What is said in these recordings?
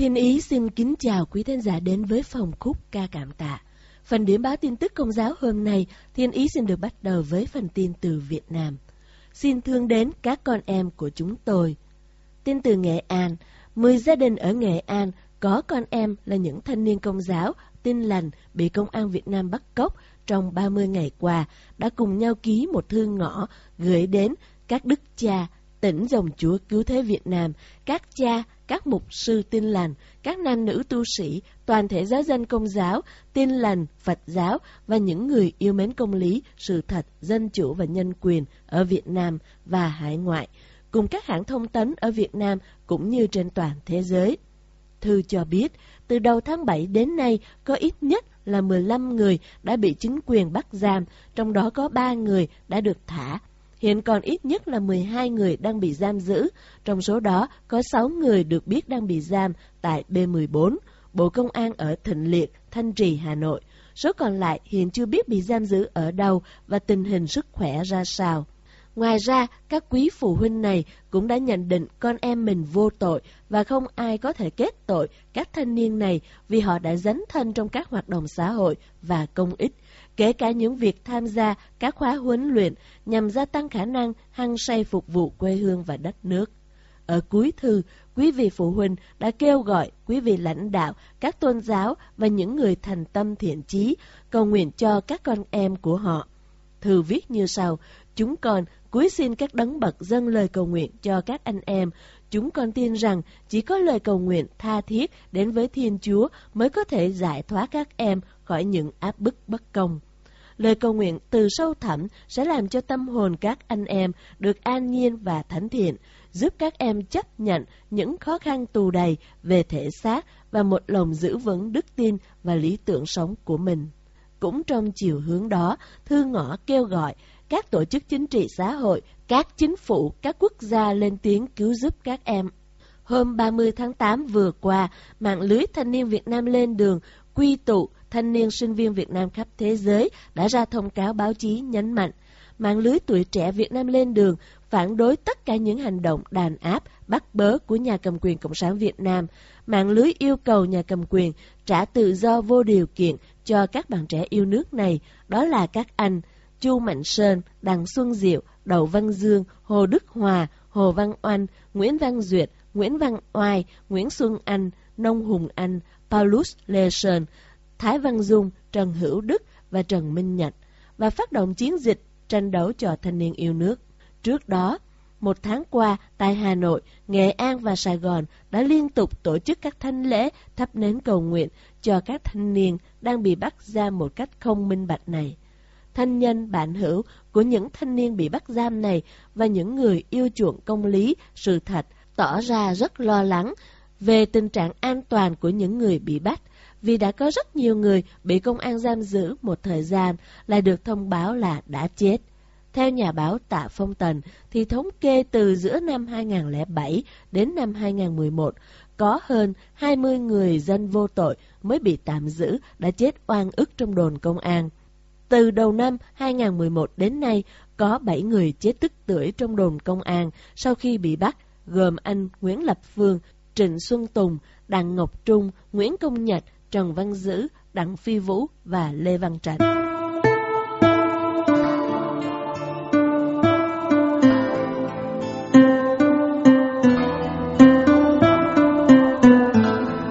Thiên Ý xin kính chào quý thính giả đến với phòng khúc ca cảm tạ. Phần điểm báo tin tức công giáo hôm nay, Thiên Ý xin được bắt đầu với phần tin từ Việt Nam. Xin thương đến các con em của chúng tôi. Tin từ Nghệ An, 10 gia đình ở Nghệ An có con em là những thanh niên công giáo tin lành bị công an Việt Nam bắt cóc trong 30 ngày qua đã cùng nhau ký một thư ngõ gửi đến các đức cha, tỉnh dòng chúa cứu thế Việt Nam, các cha, các mục sư tin lành, các nam nữ tu sĩ, toàn thể giáo dân công giáo, tin lành, Phật giáo và những người yêu mến công lý, sự thật, dân chủ và nhân quyền ở Việt Nam và hải ngoại, cùng các hãng thông tấn ở Việt Nam cũng như trên toàn thế giới. Thư cho biết, từ đầu tháng 7 đến nay có ít nhất là 15 người đã bị chính quyền bắt giam, trong đó có 3 người đã được thả. Hiện còn ít nhất là 12 người đang bị giam giữ, trong số đó có 6 người được biết đang bị giam tại B14, Bộ Công an ở Thịnh Liệt, Thanh Trì, Hà Nội. Số còn lại hiện chưa biết bị giam giữ ở đâu và tình hình sức khỏe ra sao. Ngoài ra, các quý phụ huynh này cũng đã nhận định con em mình vô tội và không ai có thể kết tội các thanh niên này vì họ đã dấn thân trong các hoạt động xã hội và công ích, kể cả những việc tham gia các khóa huấn luyện nhằm gia tăng khả năng hăng say phục vụ quê hương và đất nước. Ở cuối thư, quý vị phụ huynh đã kêu gọi quý vị lãnh đạo, các tôn giáo và những người thành tâm thiện chí cầu nguyện cho các con em của họ. Thư viết như sau, chúng con cúi xin các đấng bậc dâng lời cầu nguyện cho các anh em. Chúng con tin rằng chỉ có lời cầu nguyện tha thiết đến với Thiên Chúa mới có thể giải thoát các em khỏi những áp bức bất công. Lời cầu nguyện từ sâu thẳm sẽ làm cho tâm hồn các anh em được an nhiên và thánh thiện, giúp các em chấp nhận những khó khăn tù đầy về thể xác và một lòng giữ vững đức tin và lý tưởng sống của mình. Cũng trong chiều hướng đó, thư ngõ kêu gọi các tổ chức chính trị xã hội, các chính phủ, các quốc gia lên tiếng cứu giúp các em. Hôm 30 tháng 8 vừa qua, mạng lưới thanh niên Việt Nam lên đường quy tụ thanh niên sinh viên Việt Nam khắp thế giới đã ra thông cáo báo chí nhấn mạnh mạng lưới tuổi trẻ Việt Nam lên đường phản đối tất cả những hành động đàn áp, bắt bớ của nhà cầm quyền Cộng sản Việt Nam. Mạng lưới yêu cầu nhà cầm quyền trả tự do vô điều kiện cho các bạn trẻ yêu nước này, đó là các anh Chu Mạnh Sơn, Đặng Xuân Diệu, Đậu Văn Dương, Hồ Đức Hòa, Hồ Văn Oanh, Nguyễn Văn Duyệt, Nguyễn Văn Oai, Nguyễn Xuân Anh, Nông Hùng Anh, Paulus Lê Sơn, Thái Văn Dung, Trần Hữu Đức và Trần Minh Nhật và phát động chiến dịch tranh đấu cho thanh niên yêu nước. Trước đó, một tháng qua, tại Hà Nội, Nghệ An và Sài Gòn đã liên tục tổ chức các thanh lễ thắp nến cầu nguyện cho các thanh niên đang bị bắt giam một cách không minh bạch này. Thanh nhân, bạn hữu của những thanh niên bị bắt giam này và những người yêu chuộng công lý, sự thật tỏ ra rất lo lắng về tình trạng an toàn của những người bị bắt vì đã có rất nhiều người bị công an giam giữ một thời gian lại được thông báo là đã chết. Theo nhà báo Tạ Phong Tần, thì thống kê từ giữa năm 2007 đến năm 2011, có hơn 20 người dân vô tội mới bị tạm giữ đã chết oan ức trong đồn công an. Từ đầu năm 2011 đến nay, có 7 người chết tức tưởi trong đồn công an sau khi bị bắt, gồm anh Nguyễn Lập Phương, Trịnh Xuân Tùng, Đặng Ngọc Trung, Nguyễn Công Nhật, Trần Văn Dữ, Đặng Phi Vũ và Lê Văn Trạch.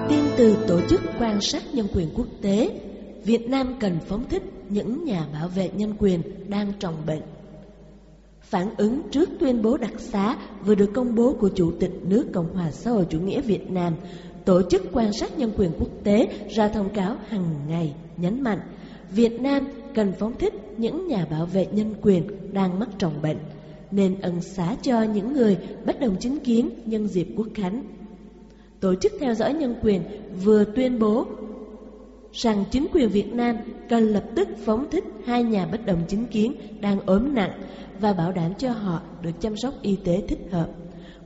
Tin từ Tổ chức Quan sát Nhân quyền Quốc tế Việt Nam cần phóng thích những nhà bảo vệ nhân quyền đang trọng bệnh. Phản ứng trước tuyên bố đặc xá vừa được công bố của Chủ tịch nước Cộng hòa xã hội chủ nghĩa Việt Nam, Tổ chức quan sát nhân quyền quốc tế ra thông cáo hàng ngày nhấn mạnh Việt Nam cần phóng thích những nhà bảo vệ nhân quyền đang mắc trọng bệnh, nên ân xá cho những người bất đồng chính kiến nhân dịp quốc khánh. Tổ chức theo dõi nhân quyền vừa tuyên bố rằng chính quyền Việt Nam cần lập tức phóng thích hai nhà bất đồng chính kiến đang ốm nặng và bảo đảm cho họ được chăm sóc y tế thích hợp.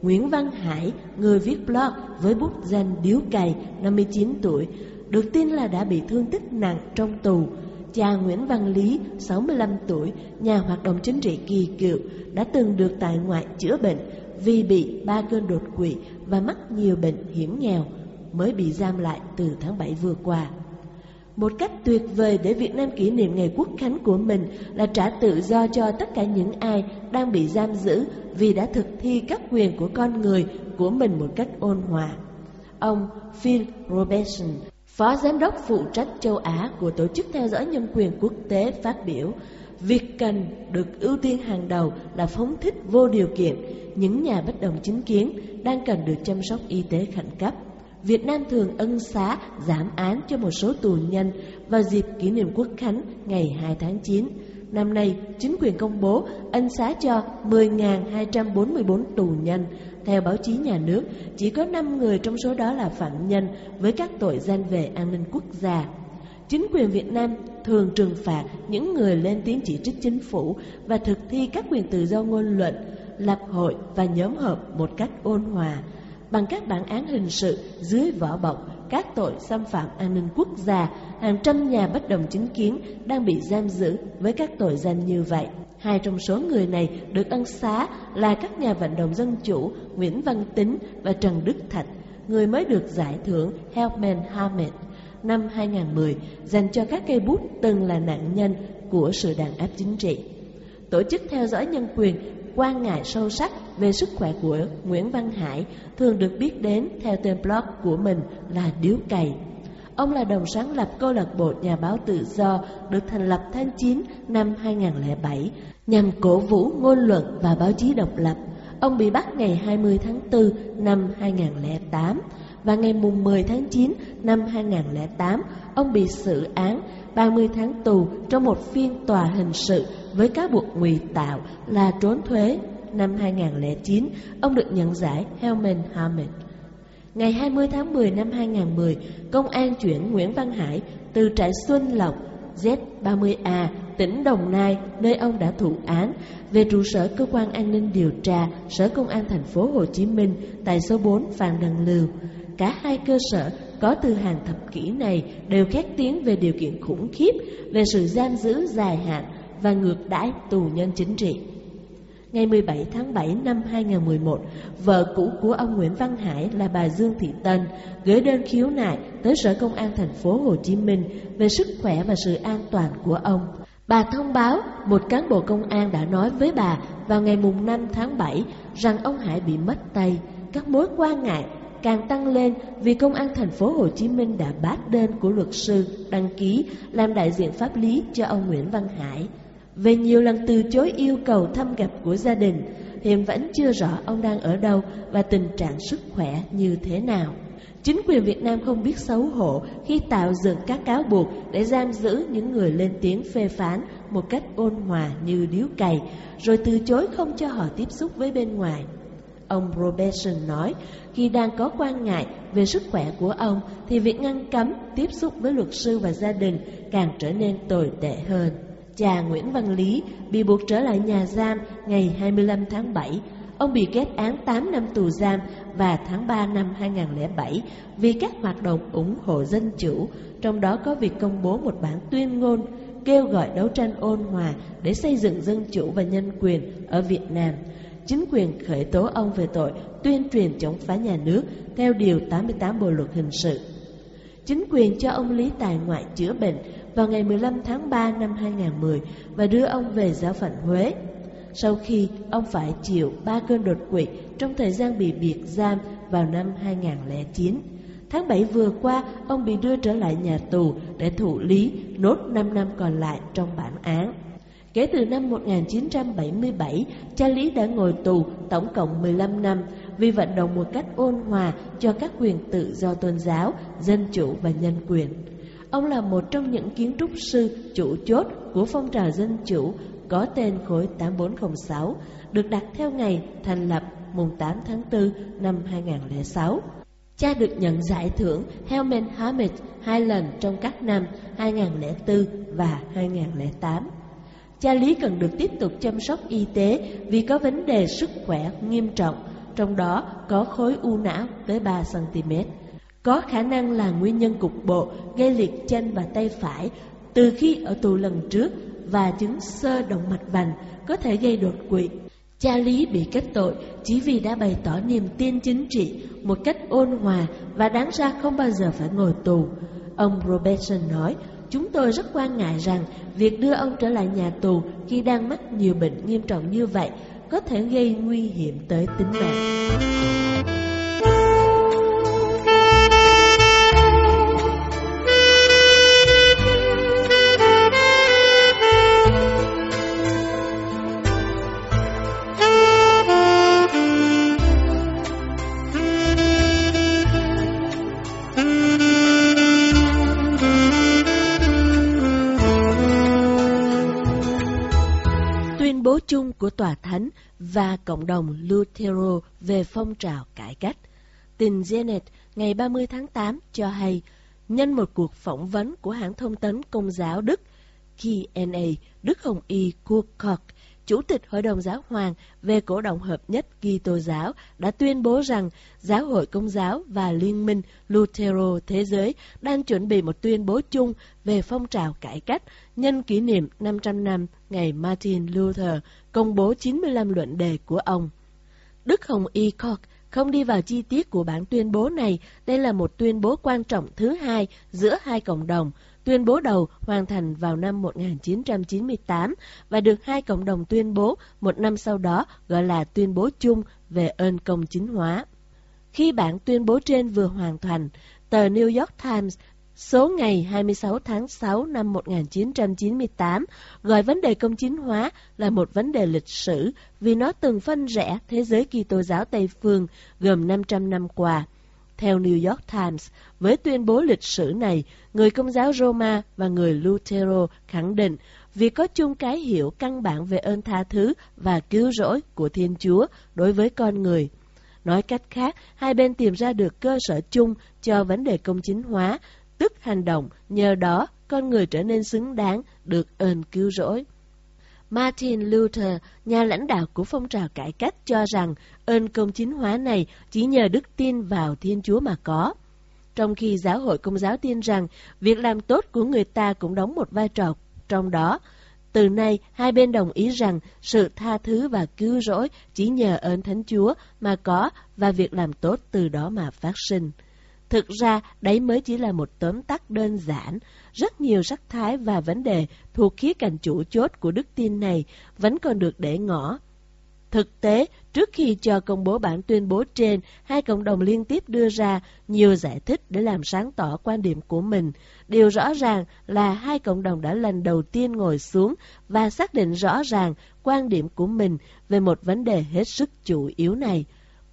Nguyễn Văn Hải, người viết blog với bút danh Điếu Cày, 59 tuổi, được tin là đã bị thương tích nặng trong tù. Cha Nguyễn Văn Lý, 65 tuổi, nhà hoạt động chính trị kỳ cựu, đã từng được tại ngoại chữa bệnh vì bị ba cơn đột quỵ và mắc nhiều bệnh hiểm nghèo, mới bị giam lại từ tháng 7 vừa qua. Một cách tuyệt vời để Việt Nam kỷ niệm ngày quốc khánh của mình là trả tự do cho tất cả những ai đang bị giam giữ vì đã thực thi các quyền của con người của mình một cách ôn hòa. Ông Phil Robertson, Phó Giám đốc phụ trách châu Á của Tổ chức Theo dõi Nhân quyền Quốc tế phát biểu, việc cần được ưu tiên hàng đầu là phóng thích vô điều kiện những nhà bất đồng chính kiến đang cần được chăm sóc y tế khẩn cấp. Việt Nam thường ân xá giảm án cho một số tù nhân vào dịp kỷ niệm quốc khánh ngày 2 tháng 9. Năm nay, chính quyền công bố ân xá cho 10.244 tù nhân. Theo báo chí nhà nước, chỉ có 5 người trong số đó là phạm nhân với các tội danh về an ninh quốc gia. Chính quyền Việt Nam thường trừng phạt những người lên tiếng chỉ trích chính phủ và thực thi các quyền tự do ngôn luận, lập hội và nhóm hợp một cách ôn hòa bằng các bản án hình sự dưới vỏ bọc các tội xâm phạm an ninh quốc gia, hàng trăm nhà bất đồng chính kiến đang bị giam giữ với các tội danh như vậy. Hai trong số người này được ân xá là các nhà vận động dân chủ Nguyễn Văn Tính và Trần Đức Thạch, người mới được giải thưởng Helpman Hamed năm 2010 dành cho các cây bút từng là nạn nhân của sự đàn áp chính trị. Tổ chức theo dõi nhân quyền quan ngại sâu sắc về sức khỏe của Nguyễn Văn Hải thường được biết đến theo tên blog của mình là Điếu Cày. Ông là đồng sáng lập câu lạc bộ nhà báo tự do được thành lập tháng 9 năm 2007 nhằm cổ vũ ngôn luận và báo chí độc lập. Ông bị bắt ngày 20 tháng 4 năm 2008 và ngày mùng 10 tháng 9 năm 2008 ông bị xử án 30 tháng tù trong một phiên tòa hình sự với cáo buộc ngụy tạo là trốn thuế. Năm 2009, ông được nhận giải Helman Hamed. Ngày 20 tháng 10 năm 2010, công an chuyển Nguyễn Văn Hải từ trại Xuân Lộc Z30A, tỉnh Đồng Nai, nơi ông đã thụ án, về trụ sở cơ quan an ninh điều tra Sở Công an thành phố Hồ Chí Minh tại số 4 Phan Đăng Lưu. Cả hai cơ sở có từ hàng thập kỷ này đều khét tiếng về điều kiện khủng khiếp về sự giam giữ dài hạn và ngược đãi tù nhân chính trị. Ngày 17 tháng 7 năm 2011, vợ cũ của ông Nguyễn Văn Hải là bà Dương Thị Tân gửi đơn khiếu nại tới Sở Công an thành phố Hồ Chí Minh về sức khỏe và sự an toàn của ông. Bà thông báo một cán bộ công an đã nói với bà vào ngày mùng 5 tháng 7 rằng ông Hải bị mất tay. Các mối quan ngại càng tăng lên vì công an thành phố Hồ Chí Minh đã bác đơn của luật sư đăng ký làm đại diện pháp lý cho ông Nguyễn Văn Hải. Về nhiều lần từ chối yêu cầu thăm gặp của gia đình, hiện vẫn chưa rõ ông đang ở đâu và tình trạng sức khỏe như thế nào. Chính quyền Việt Nam không biết xấu hổ khi tạo dựng các cáo buộc để giam giữ những người lên tiếng phê phán một cách ôn hòa như điếu cày, rồi từ chối không cho họ tiếp xúc với bên ngoài. Ông Robertson nói, khi đang có quan ngại về sức khỏe của ông thì việc ngăn cấm tiếp xúc với luật sư và gia đình càng trở nên tồi tệ hơn. Cha Nguyễn Văn Lý bị buộc trở lại nhà giam ngày 25 tháng 7. Ông bị kết án 8 năm tù giam và tháng 3 năm 2007 vì các hoạt động ủng hộ dân chủ, trong đó có việc công bố một bản tuyên ngôn kêu gọi đấu tranh ôn hòa để xây dựng dân chủ và nhân quyền ở Việt Nam chính quyền khởi tố ông về tội tuyên truyền chống phá nhà nước theo Điều 88 Bộ Luật Hình sự. Chính quyền cho ông Lý Tài ngoại chữa bệnh vào ngày 15 tháng 3 năm 2010 và đưa ông về giáo phận Huế. Sau khi ông phải chịu ba cơn đột quỵ trong thời gian bị biệt giam vào năm 2009, Tháng 7 vừa qua, ông bị đưa trở lại nhà tù để thụ lý nốt 5 năm còn lại trong bản án. Kể từ năm 1977, cha Lý đã ngồi tù tổng cộng 15 năm vì vận động một cách ôn hòa cho các quyền tự do tôn giáo, dân chủ và nhân quyền. Ông là một trong những kiến trúc sư chủ chốt của phong trào dân chủ có tên khối 8406, được đặt theo ngày thành lập mùng 8 tháng 4 năm 2006. Cha được nhận giải thưởng Helmut Hamid hai lần trong các năm 2004 và 2008. Cha Lý cần được tiếp tục chăm sóc y tế vì có vấn đề sức khỏe nghiêm trọng, trong đó có khối u não tới 3cm. Có khả năng là nguyên nhân cục bộ gây liệt chân và tay phải từ khi ở tù lần trước và chứng sơ động mạch vành có thể gây đột quỵ. Cha Lý bị kết tội chỉ vì đã bày tỏ niềm tin chính trị một cách ôn hòa và đáng ra không bao giờ phải ngồi tù. Ông Robertson nói, chúng tôi rất quan ngại rằng việc đưa ông trở lại nhà tù khi đang mắc nhiều bệnh nghiêm trọng như vậy có thể gây nguy hiểm tới tính mạng. Cộng đồng Lutero về phong trào cải cách. Tin Zenet ngày 30 tháng 8 cho hay, nhân một cuộc phỏng vấn của hãng thông tấn công giáo Đức KNA, Đức Hồng Y Kurkok, Chủ tịch Hội đồng Giáo hoàng về cổ động hợp nhất Kitô giáo đã tuyên bố rằng Giáo hội Công giáo và Liên minh Lutero Thế giới đang chuẩn bị một tuyên bố chung về phong trào cải cách nhân kỷ niệm 500 năm ngày Martin Luther công bố 95 luận đề của ông. Đức Hồng Y Koch không đi vào chi tiết của bản tuyên bố này, đây là một tuyên bố quan trọng thứ hai giữa hai cộng đồng, Tuyên bố đầu hoàn thành vào năm 1998 và được hai cộng đồng tuyên bố một năm sau đó gọi là tuyên bố chung về ơn công chính hóa. Khi bản tuyên bố trên vừa hoàn thành, tờ New York Times số ngày 26 tháng 6 năm 1998 gọi vấn đề công chính hóa là một vấn đề lịch sử vì nó từng phân rẽ thế giới Kitô giáo Tây phương gồm 500 năm qua. Theo New York Times, với tuyên bố lịch sử này, người công giáo Roma và người Lutero khẳng định việc có chung cái hiểu căn bản về ơn tha thứ và cứu rỗi của Thiên Chúa đối với con người. Nói cách khác, hai bên tìm ra được cơ sở chung cho vấn đề công chính hóa, tức hành động nhờ đó con người trở nên xứng đáng được ơn cứu rỗi. Martin Luther, nhà lãnh đạo của phong trào cải cách cho rằng ơn công chính hóa này chỉ nhờ đức tin vào Thiên Chúa mà có. Trong khi giáo hội công giáo tin rằng việc làm tốt của người ta cũng đóng một vai trò trong đó, từ nay hai bên đồng ý rằng sự tha thứ và cứu rỗi chỉ nhờ ơn Thánh Chúa mà có và việc làm tốt từ đó mà phát sinh. Thực ra, đấy mới chỉ là một tóm tắt đơn giản. Rất nhiều sắc thái và vấn đề thuộc khía cạnh chủ chốt của đức tin này vẫn còn được để ngỏ. Thực tế, trước khi cho công bố bản tuyên bố trên, hai cộng đồng liên tiếp đưa ra nhiều giải thích để làm sáng tỏ quan điểm của mình. Điều rõ ràng là hai cộng đồng đã lần đầu tiên ngồi xuống và xác định rõ ràng quan điểm của mình về một vấn đề hết sức chủ yếu này.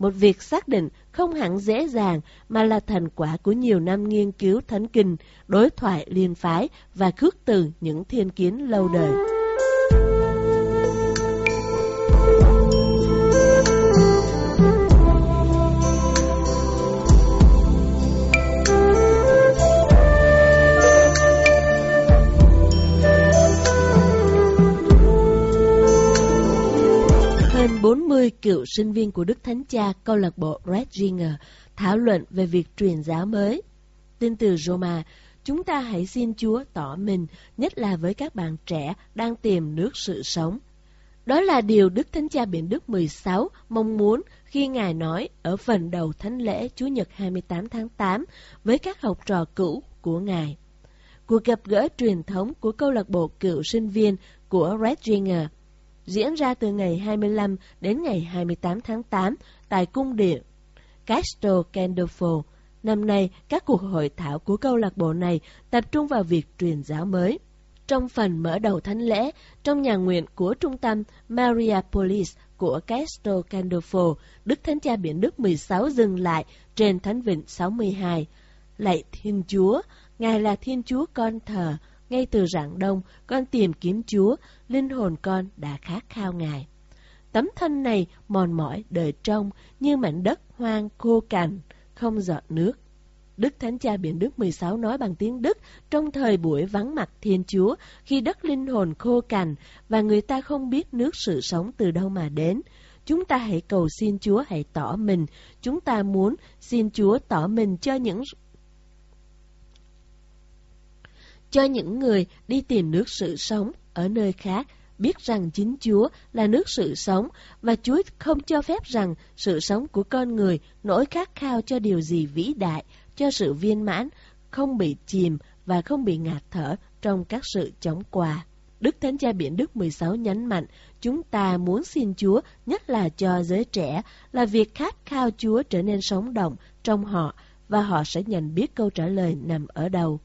Một việc xác định không hẳn dễ dàng mà là thành quả của nhiều năm nghiên cứu thánh kinh, đối thoại liên phái và khước từ những thiên kiến lâu đời. Cựu sinh viên của Đức Thánh Cha câu lạc bộ Red Ringer thảo luận về việc truyền giáo mới. Tin từ Roma, chúng ta hãy xin Chúa tỏ mình, nhất là với các bạn trẻ đang tìm nước sự sống. Đó là điều Đức Thánh Cha Biển Đức 16 mong muốn khi Ngài nói ở phần đầu thánh lễ Chúa Nhật 28 tháng 8 với các học trò cũ của Ngài. Cuộc gặp gỡ truyền thống của câu lạc bộ cựu sinh viên của Red Ringer diễn ra từ ngày 25 đến ngày 28 tháng 8 tại cung điện Castro Gandolfo, Năm nay, các cuộc hội thảo của câu lạc bộ này tập trung vào việc truyền giáo mới. Trong phần mở đầu thánh lễ, trong nhà nguyện của trung tâm Mariapolis của Castro Gandolfo, Đức Thánh Cha Biển Đức 16 dừng lại trên Thánh Vịnh 62. Lạy Thiên Chúa, Ngài là Thiên Chúa con thờ, ngay từ rạng đông, con tìm kiếm Chúa, linh hồn con đã khát khao Ngài. Tấm thân này mòn mỏi đời trong như mảnh đất hoang khô cằn, không giọt nước. Đức Thánh Cha Biển Đức 16 nói bằng tiếng Đức trong thời buổi vắng mặt Thiên Chúa khi đất linh hồn khô cằn và người ta không biết nước sự sống từ đâu mà đến. Chúng ta hãy cầu xin Chúa hãy tỏ mình. Chúng ta muốn xin Chúa tỏ mình cho những cho những người đi tìm nước sự sống ở nơi khác biết rằng chính Chúa là nước sự sống và Chúa không cho phép rằng sự sống của con người nỗi khát khao cho điều gì vĩ đại, cho sự viên mãn, không bị chìm và không bị ngạt thở trong các sự chống quà. Đức Thánh Cha Biển Đức 16 nhấn mạnh, chúng ta muốn xin Chúa, nhất là cho giới trẻ, là việc khát khao Chúa trở nên sống động trong họ, và họ sẽ nhận biết câu trả lời nằm ở đâu.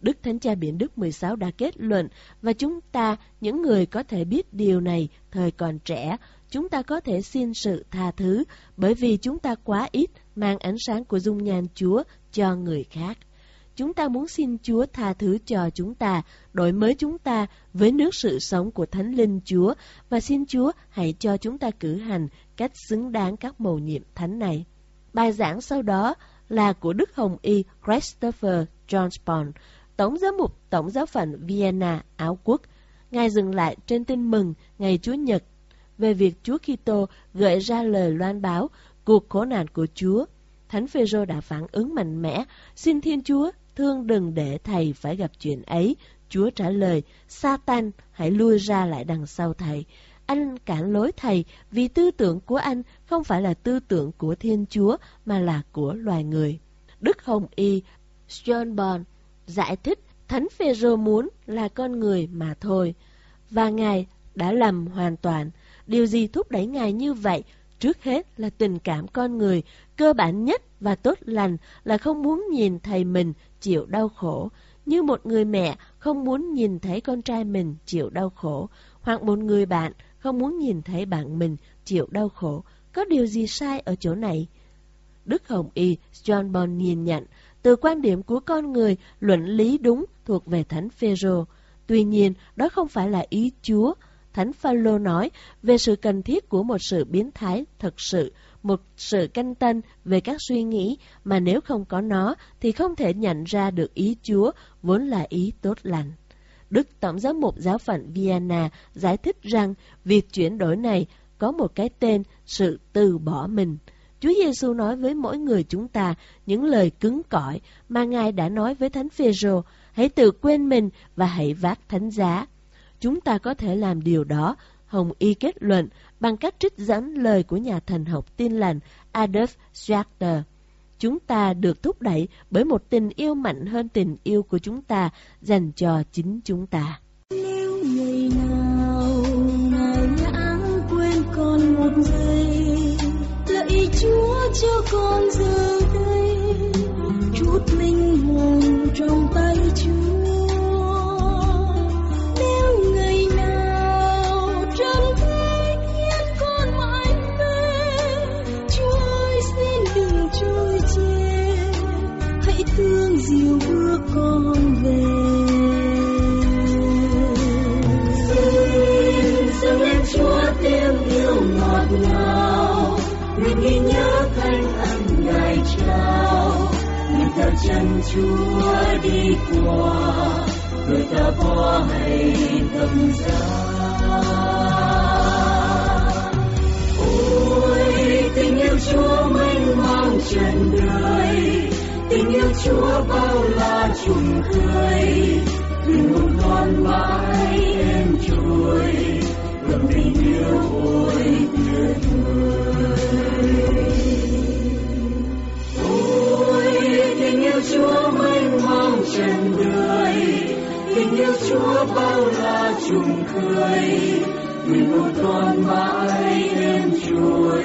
Đức Thánh Cha Biển Đức 16 đã kết luận và chúng ta, những người có thể biết điều này thời còn trẻ, chúng ta có thể xin sự tha thứ bởi vì chúng ta quá ít mang ánh sáng của dung nhan Chúa cho người khác. Chúng ta muốn xin Chúa tha thứ cho chúng ta, đổi mới chúng ta với nước sự sống của Thánh Linh Chúa và xin Chúa hãy cho chúng ta cử hành cách xứng đáng các mầu nhiệm thánh này. Bài giảng sau đó là của Đức Hồng Y Christopher Johnspon, Tổng giám mục Tổng giáo phận Vienna, Áo Quốc. Ngài dừng lại trên tin mừng ngày Chúa Nhật về việc Chúa Kitô gợi ra lời loan báo cuộc khổ nạn của Chúa. Thánh Phêrô đã phản ứng mạnh mẽ, xin Thiên Chúa thương đừng để thầy phải gặp chuyện ấy. Chúa trả lời, Satan hãy lui ra lại đằng sau thầy. Anh cản lối thầy vì tư tưởng của anh không phải là tư tưởng của Thiên Chúa mà là của loài người. Đức Hồng Y John Bond giải thích Thánh Phêrô muốn là con người mà thôi. Và Ngài đã lầm hoàn toàn. Điều gì thúc đẩy Ngài như vậy? Trước hết là tình cảm con người, cơ bản nhất và tốt lành là không muốn nhìn thầy mình chịu đau khổ. Như một người mẹ không muốn nhìn thấy con trai mình chịu đau khổ, hoặc một người bạn không muốn nhìn thấy bạn mình chịu đau khổ. Có điều gì sai ở chỗ này? Đức Hồng Y John Bon nhìn nhận từ quan điểm của con người, luận lý đúng thuộc về Thánh Phêrô. Tuy nhiên, đó không phải là ý Chúa. Thánh Phaolô nói về sự cần thiết của một sự biến thái thật sự, một sự canh tân về các suy nghĩ mà nếu không có nó thì không thể nhận ra được ý Chúa vốn là ý tốt lành. Đức Tổng giám mục giáo phận Vienna giải thích rằng việc chuyển đổi này có một cái tên sự từ bỏ mình. Chúa Giêsu nói với mỗi người chúng ta những lời cứng cỏi mà Ngài đã nói với Thánh Phêrô, hãy tự quên mình và hãy vác thánh giá. Chúng ta có thể làm điều đó, Hồng Y kết luận, bằng cách trích dẫn lời của nhà thần học tin lành Adolf Schweitzer. Chúng ta được thúc đẩy bởi một tình yêu mạnh hơn tình yêu của chúng ta dành cho chính chúng ta. Nếu ngày nào ngài lãng quên con một giây chúa cho con giờ đây chút linh hồn trong tay trần đời tình yêu chúa bao la trùng khơi thuyền một con mãi em trôi ngập tình yêu ôi tuyệt vời ôi, tình yêu chúa mênh mang trần đời tình yêu chúa bao la trùng khơi người một con mãi em trôi